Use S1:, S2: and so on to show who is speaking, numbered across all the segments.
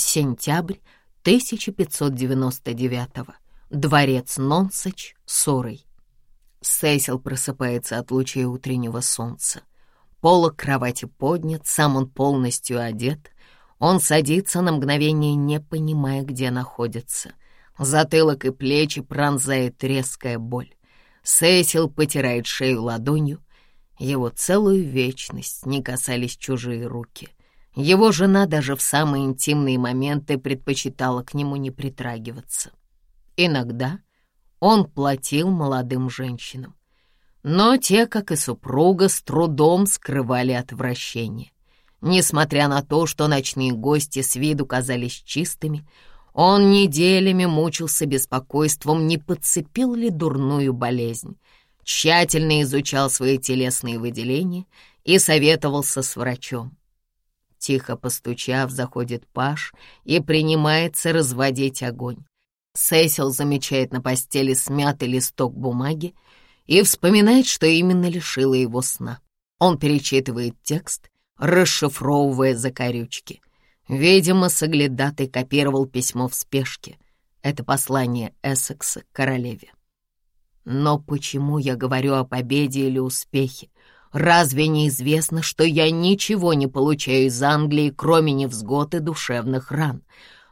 S1: Сентябрь 1599 Дворец Нонсач, Сурой. Сесил просыпается от лучей утреннего солнца. Полок кровати поднят, сам он полностью одет. Он садится на мгновение, не понимая, где находится. Затылок и плечи пронзает резкая боль. Сесил потирает шею ладонью. Его целую вечность не касались чужие руки. Его жена даже в самые интимные моменты предпочитала к нему не притрагиваться. Иногда он платил молодым женщинам. Но те, как и супруга, с трудом скрывали отвращение. Несмотря на то, что ночные гости с виду казались чистыми, он неделями мучился беспокойством, не подцепил ли дурную болезнь, тщательно изучал свои телесные выделения и советовался с врачом. Тихо постучав, заходит Паш и принимается разводить огонь. Сесил замечает на постели смятый листок бумаги и вспоминает, что именно лишило его сна. Он перечитывает текст, расшифровывая закорючки. Видимо, соглядатый копировал письмо в спешке. Это послание Эссекса королеве. Но почему я говорю о победе или успехе? Разве не известно, что я ничего не получаю из Англии, кроме невзгод и душевных ран?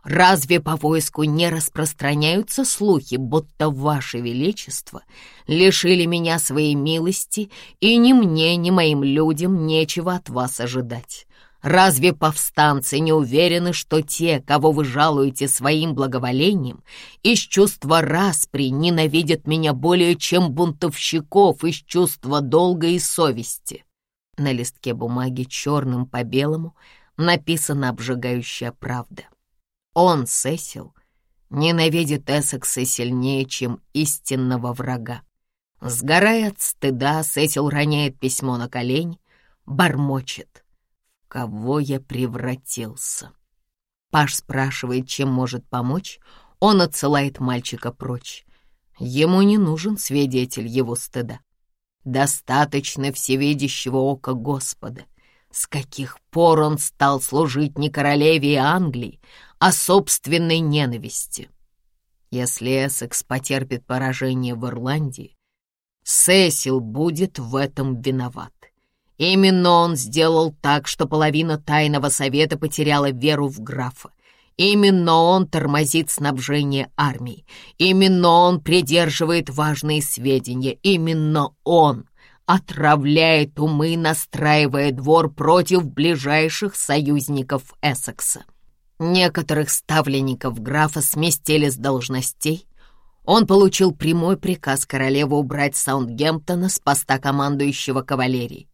S1: Разве по войску не распространяются слухи, будто Ваше Величество лишили меня своей милости, и ни мне, ни моим людям нечего от вас ожидать? Разве повстанцы не уверены, что те, кого вы жалуете своим благоволением, из чувства распри ненавидят меня более, чем бунтовщиков из чувства долга и совести? На листке бумаги черным по белому написана обжигающая правда. Он, Сесил, ненавидит Эссекса сильнее, чем истинного врага. Сгорая от стыда, Сесил роняет письмо на колени, бормочет. Кого я превратился? Паш спрашивает, чем может помочь. Он отсылает мальчика прочь. Ему не нужен свидетель его стыда. Достаточно всевидящего ока Господа. С каких пор он стал служить не королеве Англии, а собственной ненависти? Если Эссекс потерпит поражение в Ирландии, Сесил будет в этом виноват. Именно он сделал так, что половина тайного совета потеряла веру в графа. Именно он тормозит снабжение армии. Именно он придерживает важные сведения. Именно он отравляет умы, настраивая двор против ближайших союзников Эссекса. Некоторых ставленников графа сместили с должностей. Он получил прямой приказ королевы убрать Саундгемптона с поста командующего кавалерией.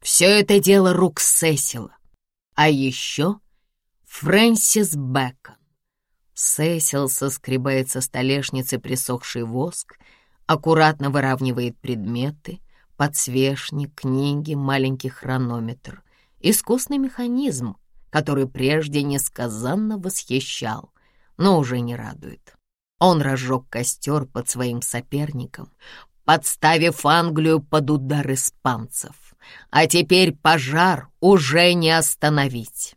S1: Все это дело рук Сесила. А еще Фрэнсис Бэкон. Сесил соскребает со столешницы присохший воск, аккуратно выравнивает предметы, подсвечник, книги, маленький хронометр. Искусный механизм, который прежде несказанно восхищал, но уже не радует. Он разжег костер под своим соперником, подставив Англию под удар испанцев. А теперь пожар уже не остановить.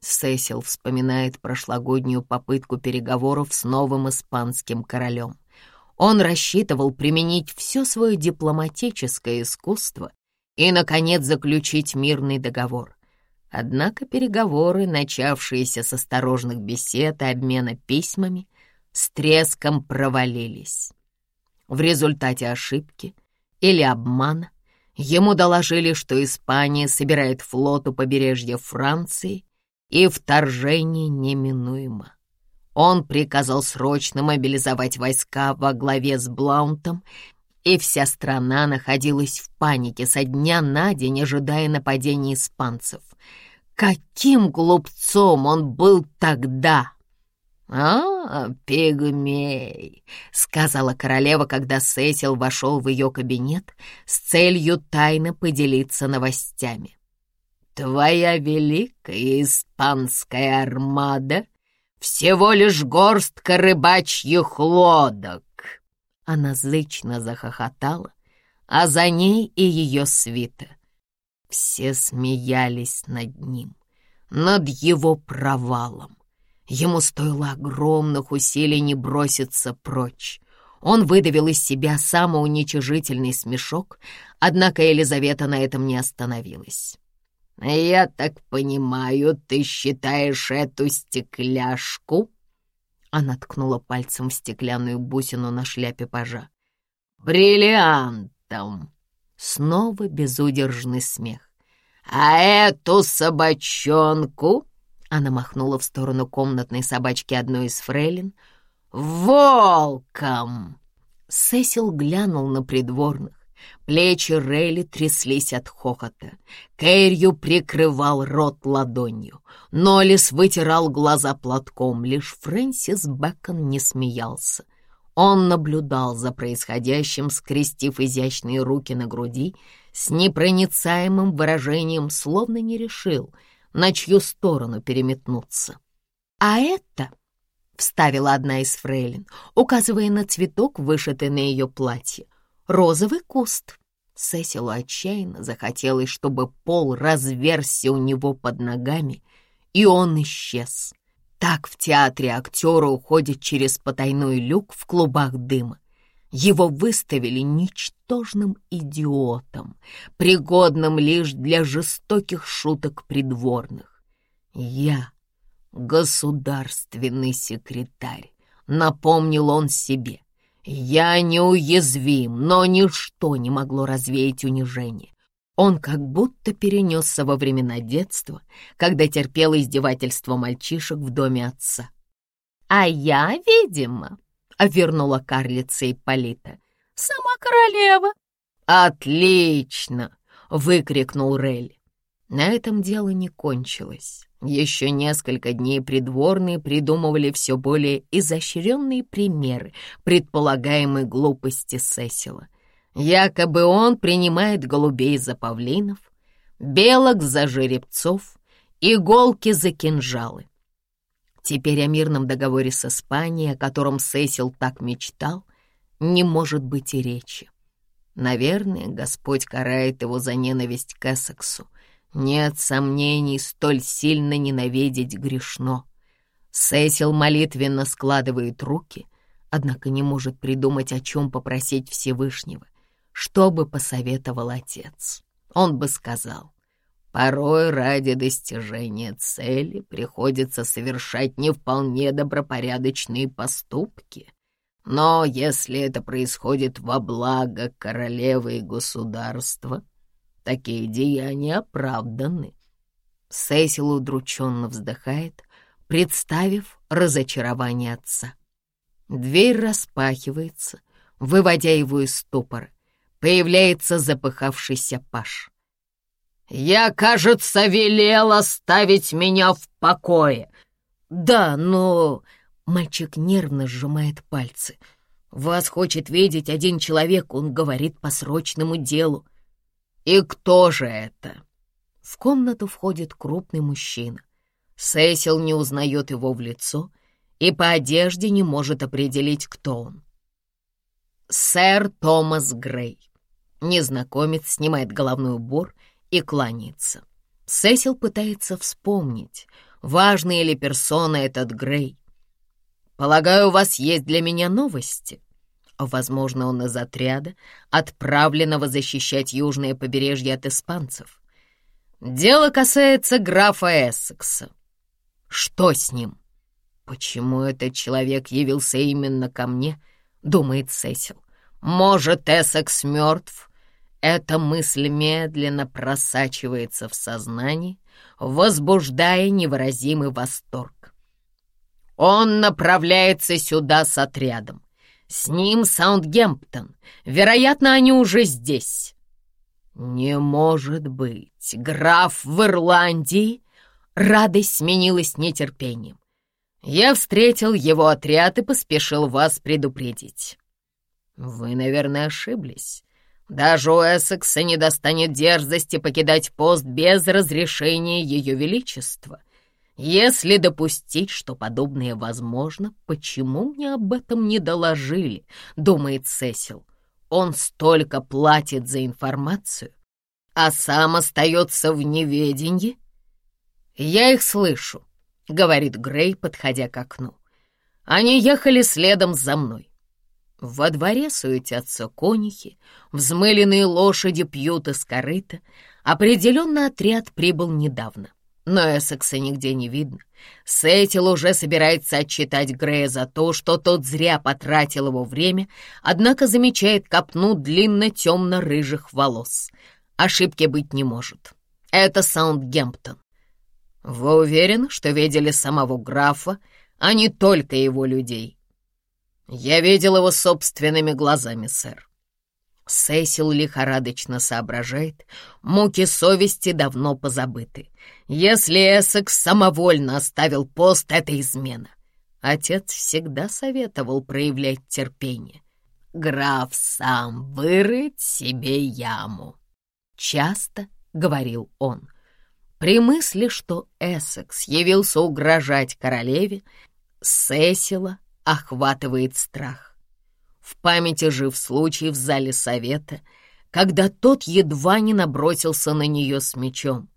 S1: Сесил вспоминает прошлогоднюю попытку переговоров с новым испанским королем. Он рассчитывал применить все свое дипломатическое искусство и, наконец, заключить мирный договор. Однако переговоры, начавшиеся с осторожных бесед и обмена письмами, с треском провалились. В результате ошибки или обмана ему доложили, что Испания собирает флот у побережья Франции, и вторжение неминуемо. Он приказал срочно мобилизовать войска во главе с Блаунтом, и вся страна находилась в панике со дня на день, ожидая нападения испанцев — Каким глупцом он был тогда! «А, пигмей!» — сказала королева, когда Сесил вошел в ее кабинет с целью тайно поделиться новостями. «Твоя великая испанская армада всего лишь горстка рыбачьих лодок!» Она зычно захохотала, а за ней и ее свита. Все смеялись над ним, над его провалом. Ему стоило огромных усилий не броситься прочь. Он выдавил из себя самоуничижительный смешок, однако Елизавета на этом не остановилась. «Я так понимаю, ты считаешь эту стекляшку?» Она ткнула пальцем в стеклянную бусину на шляпе пажа. «Бриллиантом!» Снова безудержный смех. «А эту собачонку?» Она махнула в сторону комнатной собачки одной из фрейлин. «Волком!» Сесил глянул на придворных. Плечи Рейли тряслись от хохота. Кэрью прикрывал рот ладонью. Нолис вытирал глаза платком. Лишь Фрэнсис Бэкон не смеялся. Он наблюдал за происходящим, скрестив изящные руки на груди, с непроницаемым выражением, словно не решил, на чью сторону переметнуться. «А это...» — вставила одна из фрейлин, указывая на цветок, вышитый на ее платье розовый куст. Сесилу отчаянно захотелось, чтобы пол разверся у него под ногами, и он исчез. Так в театре актеры уходят через потайной люк в клубах дыма. Его выставили ничтожным идиотом, пригодным лишь для жестоких шуток придворных. Я — государственный секретарь, напомнил он себе. Я неуязвим, но ничто не могло развеять унижение. Он как будто перенесся во времена детства, когда терпел издевательство мальчишек в доме отца. «А я, видимо», — вернула карлица Ипполита, — «сама королева». «Отлично!» — выкрикнул Релли. На этом дело не кончилось. Еще несколько дней придворные придумывали все более изощренные примеры предполагаемой глупости Сесила. Якобы он принимает голубей за павлинов, белок за жеребцов, иголки за кинжалы. Теперь о мирном договоре с Испанией, о котором Сесил так мечтал, не может быть и речи. Наверное, Господь карает его за ненависть к Эссексу, нет сомнений, столь сильно ненавидеть грешно. Сесил молитвенно складывает руки, однако не может придумать, о чем попросить Всевышнего. Что бы посоветовал отец? Он бы сказал, порой ради достижения цели приходится совершать не вполне добропорядочные поступки. Но если это происходит во благо королевы и государства, Такие деяния оправданы. Сесил удрученно вздыхает, представив разочарование отца. Дверь распахивается, выводя его из ступора. Появляется запыхавшийся Паш. «Я, кажется, велел оставить меня в покое». «Да, но...» Мальчик нервно сжимает пальцы. «Вас хочет видеть один человек, он говорит по срочному делу. «И кто же это?» В комнату входит крупный мужчина. Сесил не узнает его в лицо и по одежде не может определить, кто он. «Сэр Томас Грей». Незнакомец снимает головной убор и кланяется. Сесил пытается вспомнить, важный ли персона этот Грей. «Полагаю, у вас есть для меня новости?» Возможно, он из отряда, отправленного защищать южное побережье от испанцев. Дело касается графа Эссекса. Что с ним? Почему этот человек явился именно ко мне, думает Сесил. Может, Эссекс мертв? Эта мысль медленно просачивается в сознание, возбуждая невыразимый восторг. Он направляется сюда с отрядом. С ним Саундгемптон. Вероятно, они уже здесь. Не может быть. Граф в Ирландии? Радость сменилась нетерпением. Я встретил его отряд и поспешил вас предупредить. Вы, наверное, ошиблись. Даже у Эссекса не достанет дерзости покидать пост без разрешения Ее Величества — если допустить, что подобное возможно, почему мне об этом не доложили, думает Сесил. Он столько платит за информацию, а сам остается в неведении. «Я их слышу», — говорит Грей, подходя к окну. Они ехали следом за мной. Во дворе суетятся конюхи, взмыленные лошади пьют из корыта. Определенно отряд прибыл недавно, но Эссекса нигде не видно. Сетил уже собирается отчитать Грея за то, что тот зря потратил его время, однако замечает копну длинно-темно-рыжих волос. Ошибки быть не может. Это Саундгемптон. Вы уверены, что видели самого графа, а не только его людей? «Я видел его собственными глазами, сэр». Сесил лихорадочно соображает, муки совести давно позабыты. Если Эссекс самовольно оставил пост, это измена. Отец всегда советовал проявлять терпение. Граф сам вырыть себе яму. Часто, — говорил он, — при мысли, что Эссекс явился угрожать королеве, Сесила охватывает страх. В памяти жив случай в зале совета, когда тот едва не набросился на нее с мечом.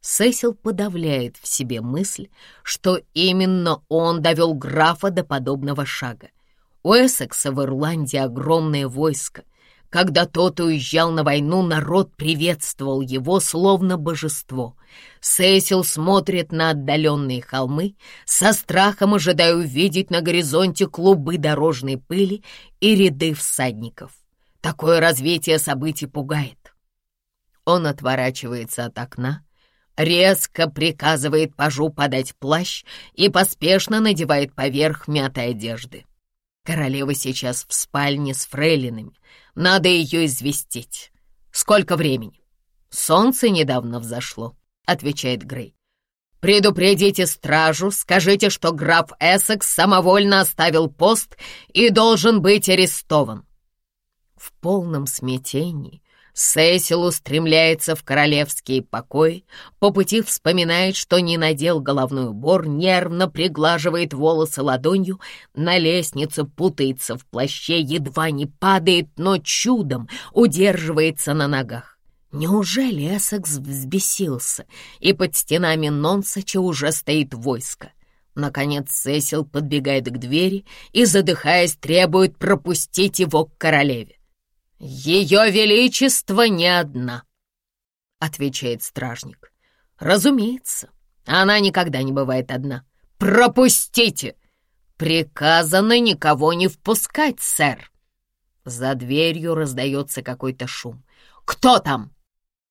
S1: Сесил подавляет в себе мысль, что именно он довел графа до подобного шага. У Эссекса в Ирландии огромное войско — когда тот уезжал на войну, народ приветствовал его словно божество. Сесил смотрит на отдаленные холмы, со страхом ожидая увидеть на горизонте клубы дорожной пыли и ряды всадников. Такое развитие событий пугает. Он отворачивается от окна, резко приказывает пажу подать плащ и поспешно надевает поверх мятой одежды. Королева сейчас в спальне с фрейлинами. Надо ее известить. Сколько времени? Солнце недавно взошло, отвечает Грей. «Предупредите стражу, скажите, что граф Эссекс самовольно оставил пост и должен быть арестован». В полном смятении Сесил устремляется в королевские покои, по пути вспоминает, что не надел головной убор, нервно приглаживает волосы ладонью, на лестнице путается в плаще, едва не падает, но чудом удерживается на ногах. Неужели Эссекс взбесился, и под стенами Нонсача уже стоит войско? Наконец Сесил подбегает к двери и, задыхаясь, требует пропустить его к королеве. «Ее Величество не одна», — отвечает стражник. «Разумеется, она никогда не бывает одна. Пропустите! Приказано никого не впускать, сэр!» За дверью раздается какой-то шум. «Кто там?»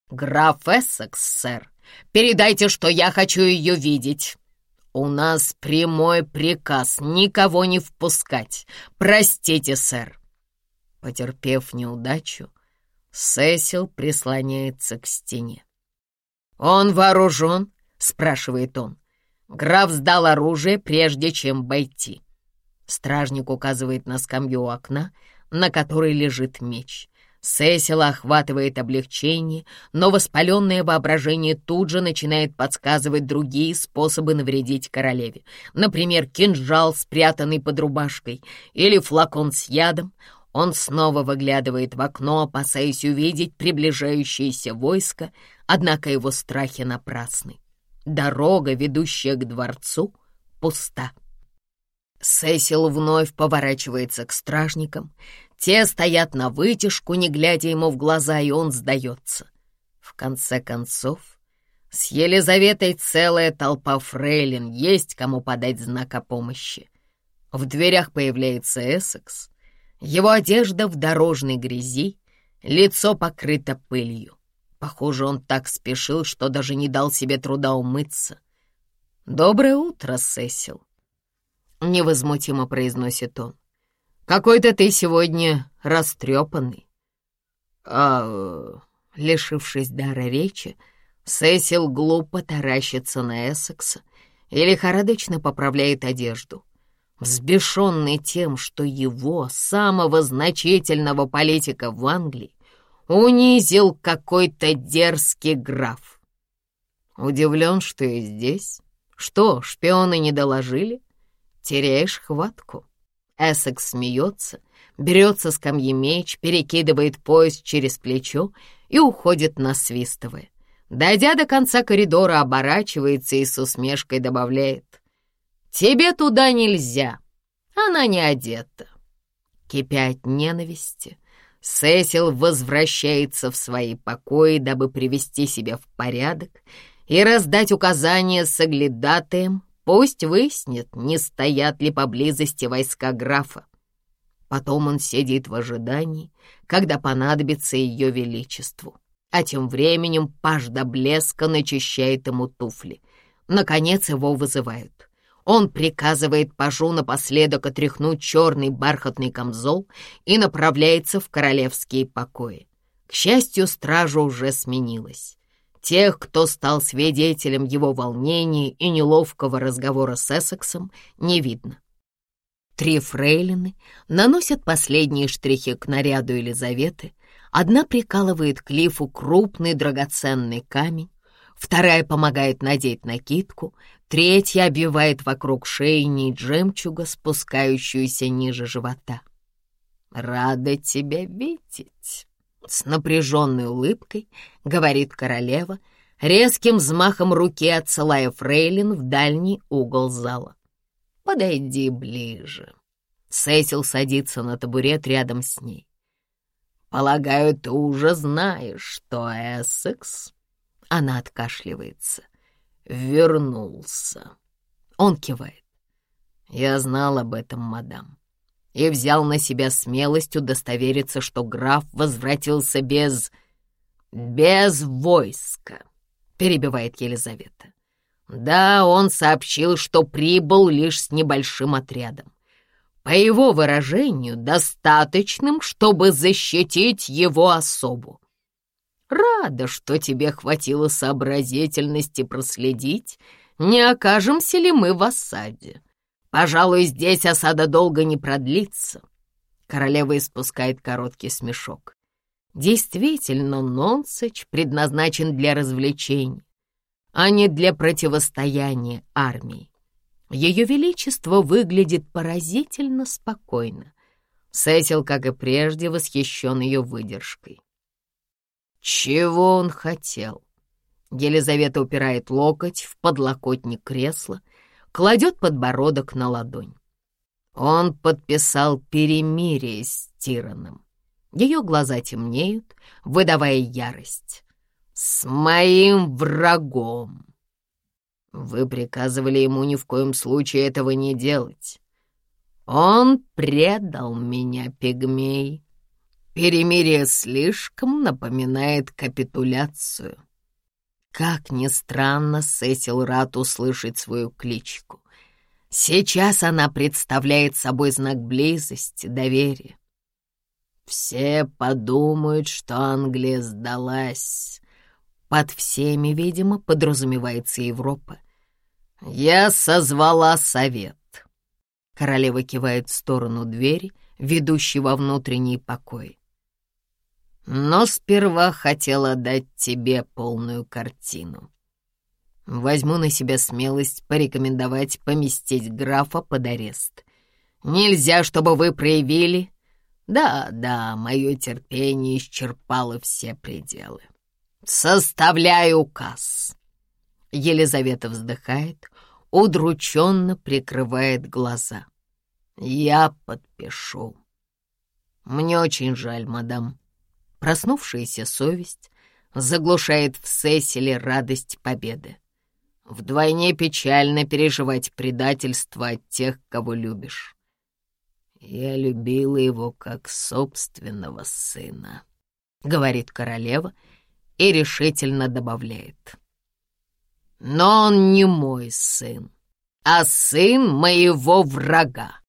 S1: «Граф Эссекс, сэр. Передайте, что я хочу ее видеть». «У нас прямой приказ никого не впускать. Простите, сэр». Потерпев неудачу, Сесил прислоняется к стене. «Он вооружен?» — спрашивает он. Граф сдал оружие, прежде чем войти. Стражник указывает на скамью у окна, на которой лежит меч. Сесила охватывает облегчение, но воспаленное воображение тут же начинает подсказывать другие способы навредить королеве. Например, кинжал, спрятанный под рубашкой, или флакон с ядом. Он снова выглядывает в окно, опасаясь увидеть приближающееся войско, однако его страхи напрасны. Дорога, ведущая к дворцу, пуста. Сесил вновь поворачивается к стражникам. Те стоят на вытяжку, не глядя ему в глаза, и он сдается. В конце концов, с Елизаветой целая толпа фрейлин, есть кому подать знак о помощи. В дверях появляется Эссекс, его одежда в дорожной грязи, лицо покрыто пылью. Похоже, он так спешил, что даже не дал себе труда умыться. «Доброе утро, Сесил», — невозмутимо произносит он. «Какой-то ты сегодня растрепанный». А, лишившись дара речи, Сесил глупо таращится на Эссекса и лихорадочно поправляет одежду взбешенный тем, что его, самого значительного политика в Англии, унизил какой-то дерзкий граф. Удивлен, что и здесь. Что, шпионы не доложили? Теряешь хватку. Эссекс смеется, берет со скамьи меч, перекидывает пояс через плечо и уходит, насвистывая. Дойдя до конца коридора, оборачивается и с усмешкой добавляет. «Тебе туда нельзя, она не одета». Кипя от ненависти, Сесил возвращается в свои покои, дабы привести себя в порядок и раздать указания соглядатаем, пусть выяснит, не стоят ли поблизости войска графа. Потом он сидит в ожидании, когда понадобится ее величеству. А тем временем паж до блеска начищает ему туфли. Наконец его вызывают. Он приказывает пажу напоследок отряхнуть черный бархатный камзол и направляется в королевские покои. К счастью, стража уже сменилась. Тех, кто стал свидетелем его волнений и неловкого разговора с Эссексом, не видно. Три фрейлины наносят последние штрихи к наряду Елизаветы. Одна прикалывает к лифу крупный драгоценный камень, вторая помогает надеть накидку, третья обвивает вокруг шеи нить жемчуга, спускающуюся ниже живота. «Рада тебя видеть!» С напряженной улыбкой говорит королева, резким взмахом руки отсылая фрейлин в дальний угол зала. Подойди ближе. Сесил садится на табурет рядом с ней. Полагаю, ты уже знаешь, что Эссекс... Она откашливается. Вернулся. Он кивает. Я знал об этом, мадам, и взял на себя смелость удостовериться, что граф возвратился без... без войска, перебивает Елизавета. Да, он сообщил, что прибыл лишь с небольшим отрядом. По его выражению, достаточным, чтобы защитить его особу. Рада, что тебе хватило сообразительности проследить, не окажемся ли мы в осаде. Пожалуй, здесь осада долго не продлится. Королева испускает короткий смешок. Действительно, Нонсач предназначен для развлечений а не для противостояния армии. Ее Величество выглядит поразительно спокойно. Сесил, как и прежде, восхищен ее выдержкой. Чего он хотел? Елизавета упирает локоть в подлокотник кресла, кладет подбородок на ладонь. Он подписал перемирие с Тираном. Ее глаза темнеют, выдавая ярость с моим врагом. Вы приказывали ему ни в коем случае этого не делать. Он предал меня, пигмей. Перемирие слишком напоминает капитуляцию. Как ни странно, Сесил рад услышать свою кличку. Сейчас она представляет собой знак близости, доверия. Все подумают, что Англия сдалась, под всеми, видимо, подразумевается Европа. «Я созвала совет». Королева кивает в сторону двери, ведущей во внутренний покой. «Но сперва хотела дать тебе полную картину. Возьму на себя смелость порекомендовать поместить графа под арест. Нельзя, чтобы вы проявили...» «Да, да, мое терпение исчерпало все пределы». «Составляю указ!» Елизавета вздыхает, удрученно прикрывает глаза. «Я подпишу». «Мне очень жаль, мадам». Проснувшаяся совесть заглушает в Сесиле радость победы. Вдвойне печально переживать предательство от тех, кого любишь. «Я любила его как собственного сына», — говорит королева, — и решительно добавляет. «Но он не мой сын, а сын моего врага.